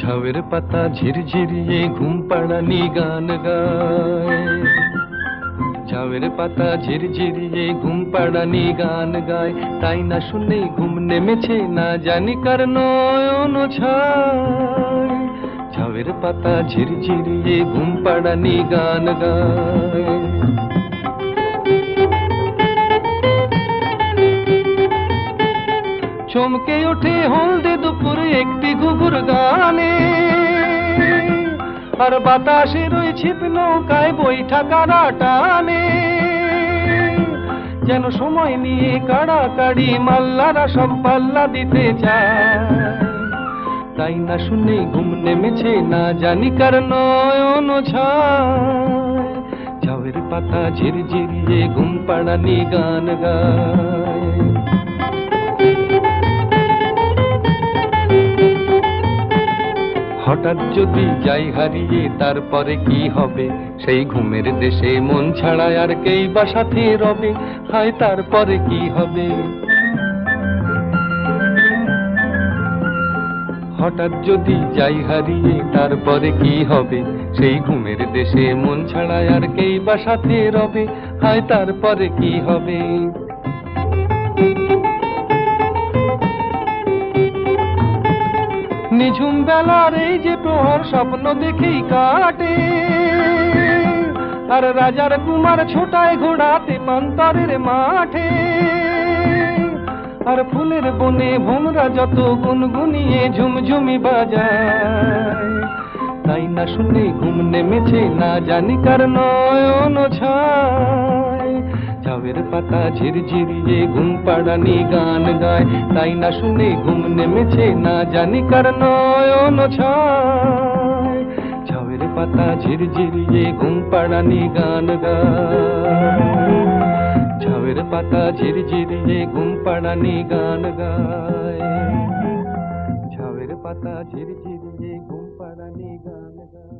ঝাউয়ের পাতা ঝিরঝিরিয়ে ঘুম পাড়ানি গান গায়। ঝাউয়ের পাতা ঝিরঝিরিয়ে ঘুম পাড়ানি গান গায়। তাই না শুনে ঘুম নেমেছে না জানি কার নয়ন ছায়। ঝাউয়ের পাতা ঝিরঝিরিয়ে ঘুম পাড়ানি গান গায়। চমকে ওঠে হলদে দুপুরে একটি ঘুঘুর গানে। আর বাতাসে ওই ছিপ নৌকায় বৈঠা কারা টানে। যেন সময় নিয়ে কাড়াকাড়ি মাল্লারা সব পাল্লা দিতে চায়। তাই না শুনে ঘুম নেমেছে না জানি কার নয়ন ছায়। ঝাউয়ের পাতা ঝিরঝিরিয়ে ঘুম পাড়ানি গান গায়। হঠাৎ যদি যাই হারিয়ে, তারপরে কি হবে? সেই ঘুমের দেশে মন ছাড়া আর কেই বা সাথে রবে? হায়, তারপরে কি হবে? হঠাৎ যদি যাই হারিয়ে, তারপরে কি হবে? সেই ঘুমের দেশে মন ছাড়া আর কেই বা সাথে রবে? হায়, তারপরে কি হবে? নিঝুম বেলার এই যে প্রহর স্বপ্ন দেখেই কাটে। আর রাজার কুমার ছোটায় ঘোড়াতে পান্তরের মাঠে। আর ফুলের বনে ভোমরা যত গুনগুনিয়ে ঝুমঝুমি বাজায়। তাই না শুনে ঘুম নেমেছে না জানি কার নয়ন ছায়। ঝাউয়ের পাতা ঝিরঝিরিয়ে ঘুম পাড়ানি গান গায়, তাই না শুনে ঘুম নেমেছে না জানি কার নয়ন ছায়। ঝাউয়ের পাতা ঝিরঝিরিয়ে ঘুম পাড়ানি গান গায়, ঝাউয়ের পাতা ঝিরঝিরিয়ে ঘুম পাড়ানি গান গায়। ঝাউয়ের পাতা ঝিরঝিরিয়ে ঘুম পাড়ানি গান গায়।